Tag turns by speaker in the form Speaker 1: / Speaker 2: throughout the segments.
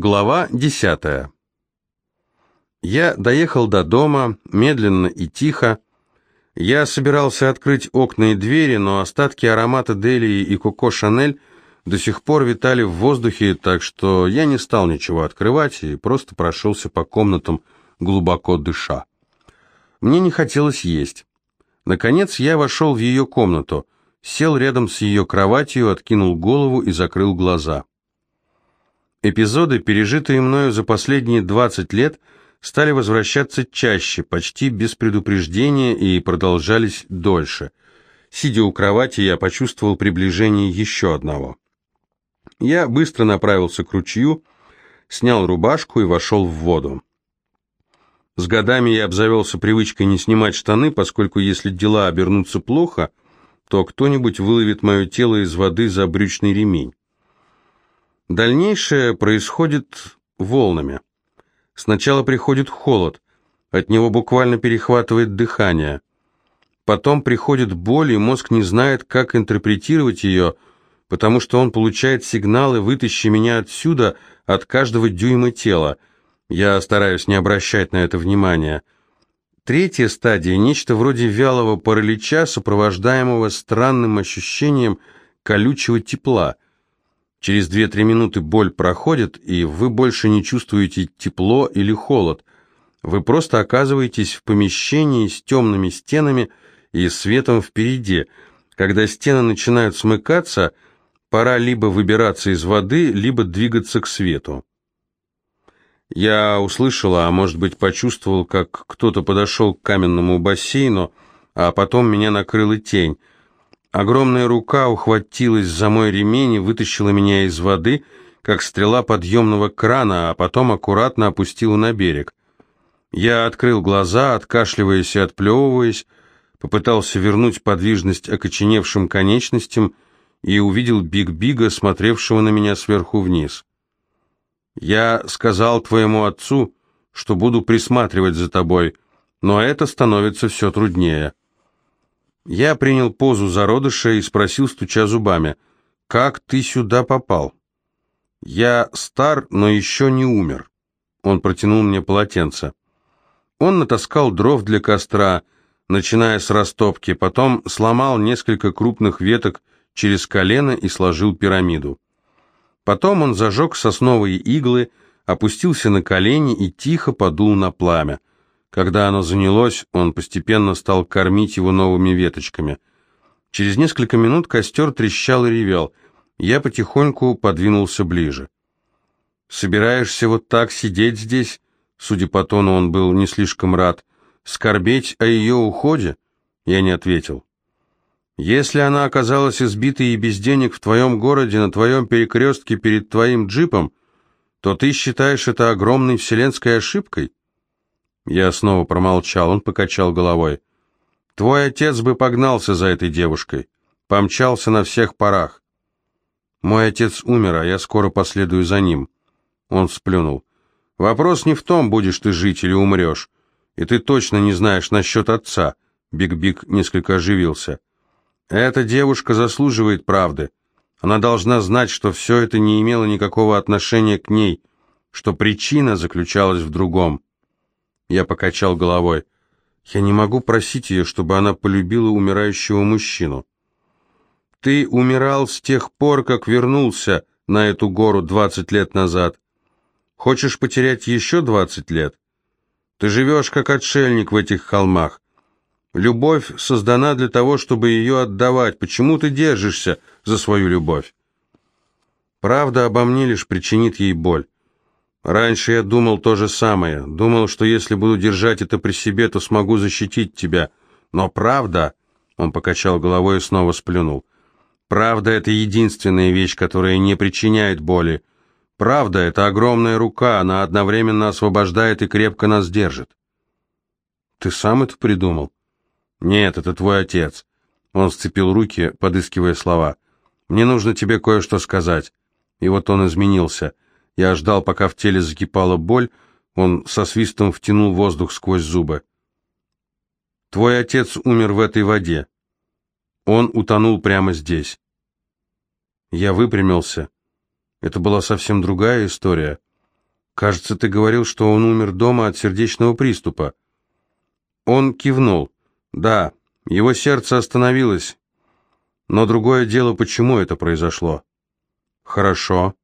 Speaker 1: Глава десятая. Я доехал до дома, медленно и тихо. Я собирался открыть окна и двери, но остатки аромата Делии и Коко Шанель до сих пор витали в воздухе, так что я не стал ничего открывать и просто прошелся по комнатам, глубоко дыша. Мне не хотелось есть. Наконец я вошел в ее комнату, сел рядом с ее кроватью, откинул голову и закрыл глаза. Эпизоды, пережитые мною за последние 20 лет, стали возвращаться чаще, почти без предупреждения и продолжались дольше. Сидя у кровати, я почувствовал приближение еще одного. Я быстро направился к ручью, снял рубашку и вошел в воду. С годами я обзавелся привычкой не снимать штаны, поскольку если дела обернутся плохо, то кто-нибудь выловит мое тело из воды за брючный ремень. Дальнейшее происходит волнами. Сначала приходит холод, от него буквально перехватывает дыхание. Потом приходит боль, и мозг не знает, как интерпретировать ее, потому что он получает сигналы «вытащи меня отсюда» от каждого дюйма тела. Я стараюсь не обращать на это внимания. Третья стадия – нечто вроде вялого паралича, сопровождаемого странным ощущением колючего тепла – Через 2-3 минуты боль проходит, и вы больше не чувствуете тепло или холод. Вы просто оказываетесь в помещении с темными стенами и светом впереди. Когда стены начинают смыкаться, пора либо выбираться из воды, либо двигаться к свету. Я услышала, а может быть почувствовал, как кто-то подошел к каменному бассейну, а потом меня накрыла тень – Огромная рука ухватилась за мой ремень и вытащила меня из воды, как стрела подъемного крана, а потом аккуратно опустила на берег. Я открыл глаза, откашливаясь и отплевываясь, попытался вернуть подвижность окоченевшим конечностям и увидел Биг-Бига, смотревшего на меня сверху вниз. «Я сказал твоему отцу, что буду присматривать за тобой, но это становится все труднее». Я принял позу зародыша и спросил, стуча зубами, «Как ты сюда попал?» «Я стар, но еще не умер». Он протянул мне полотенце. Он натаскал дров для костра, начиная с растопки, потом сломал несколько крупных веток через колено и сложил пирамиду. Потом он зажег сосновые иглы, опустился на колени и тихо подул на пламя. Когда оно занялось, он постепенно стал кормить его новыми веточками. Через несколько минут костер трещал и ревел. Я потихоньку подвинулся ближе. «Собираешься вот так сидеть здесь?» Судя по тону, он был не слишком рад. «Скорбеть о ее уходе?» Я не ответил. «Если она оказалась избитой и без денег в твоем городе, на твоем перекрестке перед твоим джипом, то ты считаешь это огромной вселенской ошибкой?» Я снова промолчал, он покачал головой. «Твой отец бы погнался за этой девушкой, помчался на всех парах. Мой отец умер, а я скоро последую за ним». Он сплюнул. «Вопрос не в том, будешь ты жить или умрешь. И ты точно не знаешь насчет отца». Биг-Биг несколько оживился. «Эта девушка заслуживает правды. Она должна знать, что все это не имело никакого отношения к ней, что причина заключалась в другом». Я покачал головой. Я не могу просить ее, чтобы она полюбила умирающего мужчину. Ты умирал с тех пор, как вернулся на эту гору двадцать лет назад. Хочешь потерять еще двадцать лет? Ты живешь как отшельник в этих холмах. Любовь создана для того, чтобы ее отдавать. Почему ты держишься за свою любовь? Правда обо мне лишь причинит ей боль. Раньше я думал то же самое. Думал, что если буду держать это при себе, то смогу защитить тебя. Но правда...» Он покачал головой и снова сплюнул. «Правда — это единственная вещь, которая не причиняет боли. Правда — это огромная рука, она одновременно освобождает и крепко нас держит». «Ты сам это придумал?» «Нет, это твой отец». Он сцепил руки, подыскивая слова. «Мне нужно тебе кое-что сказать». И вот он изменился — я ждал, пока в теле закипала боль, он со свистом втянул воздух сквозь зубы. «Твой отец умер в этой воде. Он утонул прямо здесь». Я выпрямился. Это была совсем другая история. Кажется, ты говорил, что он умер дома от сердечного приступа. Он кивнул. Да, его сердце остановилось. Но другое дело, почему это произошло. Хорошо.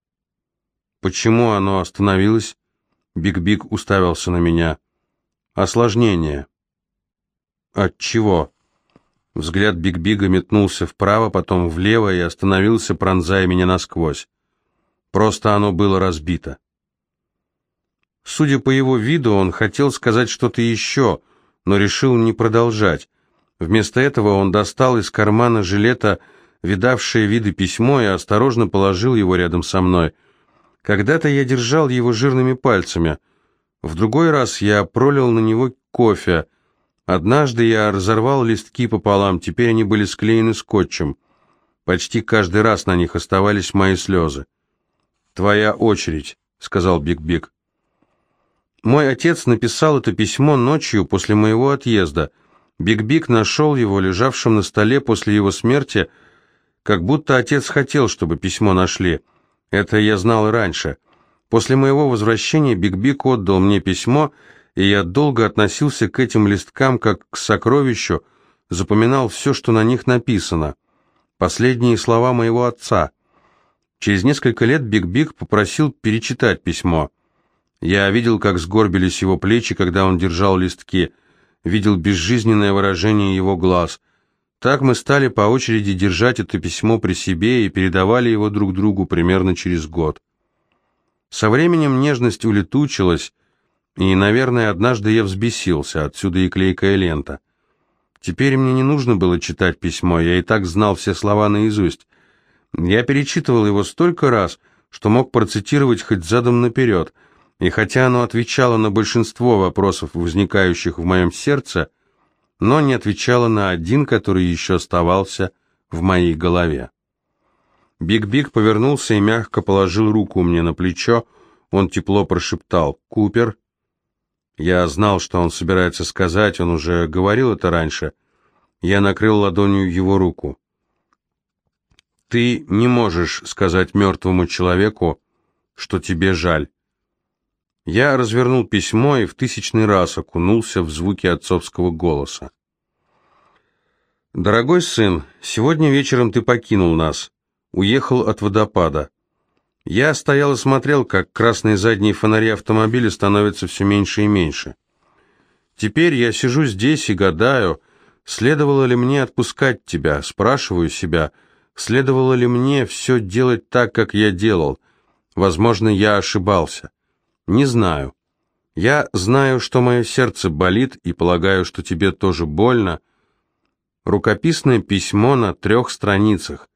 Speaker 1: Почему оно остановилось? Биг-Биг уставился на меня. Осложнение. От чего? Взгляд Биг-Бига метнулся вправо, потом влево и остановился, пронзая меня насквозь. Просто оно было разбито. Судя по его виду, он хотел сказать что-то еще, но решил не продолжать. Вместо этого он достал из кармана жилета видавшее виды письмо и осторожно положил его рядом со мной. Когда-то я держал его жирными пальцами. В другой раз я пролил на него кофе. Однажды я разорвал листки пополам, теперь они были склеены скотчем. Почти каждый раз на них оставались мои слезы. «Твоя очередь», — сказал Биг-Биг. Мой отец написал это письмо ночью после моего отъезда. Биг-Биг нашел его лежавшим на столе после его смерти, как будто отец хотел, чтобы письмо нашли. Это я знал и раньше. После моего возвращения Биг-Биг отдал мне письмо, и я долго относился к этим листкам как к сокровищу, запоминал все, что на них написано. Последние слова моего отца. Через несколько лет Биг-Биг попросил перечитать письмо. Я видел, как сгорбились его плечи, когда он держал листки, видел безжизненное выражение его глаз. Так мы стали по очереди держать это письмо при себе и передавали его друг другу примерно через год. Со временем нежность улетучилась, и, наверное, однажды я взбесился, отсюда и клейкая лента. Теперь мне не нужно было читать письмо, я и так знал все слова наизусть. Я перечитывал его столько раз, что мог процитировать хоть задом наперед — и хотя оно отвечало на большинство вопросов, возникающих в моем сердце, но не отвечало на один, который еще оставался в моей голове. Биг-Биг повернулся и мягко положил руку мне на плечо, он тепло прошептал «Купер». Я знал, что он собирается сказать, он уже говорил это раньше. Я накрыл ладонью его руку. «Ты не можешь сказать мертвому человеку, что тебе жаль». Я развернул письмо и в тысячный раз окунулся в звуки отцовского голоса. «Дорогой сын, сегодня вечером ты покинул нас, уехал от водопада. Я стоял и смотрел, как красные задние фонари автомобиля становятся все меньше и меньше. Теперь я сижу здесь и гадаю, следовало ли мне отпускать тебя, спрашиваю себя, следовало ли мне все делать так, как я делал. Возможно, я ошибался. Не знаю. Я знаю, что мое сердце болит, и полагаю, что тебе тоже больно. Рукописное письмо на трех страницах.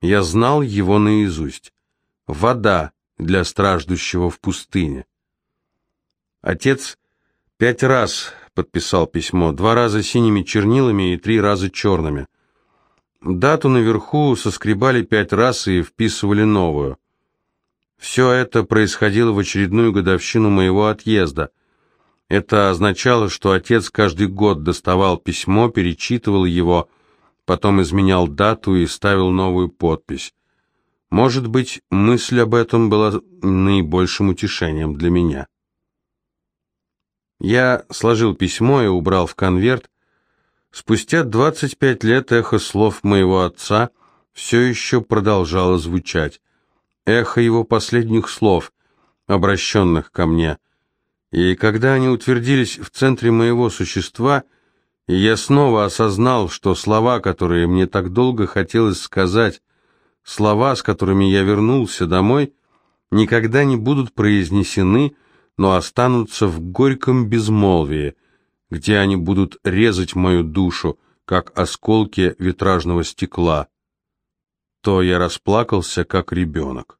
Speaker 1: Я знал его наизусть. Вода для страждущего в пустыне. Отец пять раз подписал письмо, два раза синими чернилами и три раза черными. Дату наверху соскребали пять раз и вписывали новую. Все это происходило в очередную годовщину моего отъезда. Это означало, что отец каждый год доставал письмо, перечитывал его, потом изменял дату и ставил новую подпись. Может быть, мысль об этом была наибольшим утешением для меня. Я сложил письмо и убрал в конверт. Спустя 25 лет эхо слов моего отца все еще продолжало звучать эхо его последних слов, обращенных ко мне. И когда они утвердились в центре моего существа, я снова осознал, что слова, которые мне так долго хотелось сказать, слова, с которыми я вернулся домой, никогда не будут произнесены, но останутся в горьком безмолвии, где они будут резать мою душу, как осколки витражного стекла то я расплакался, как ребенок.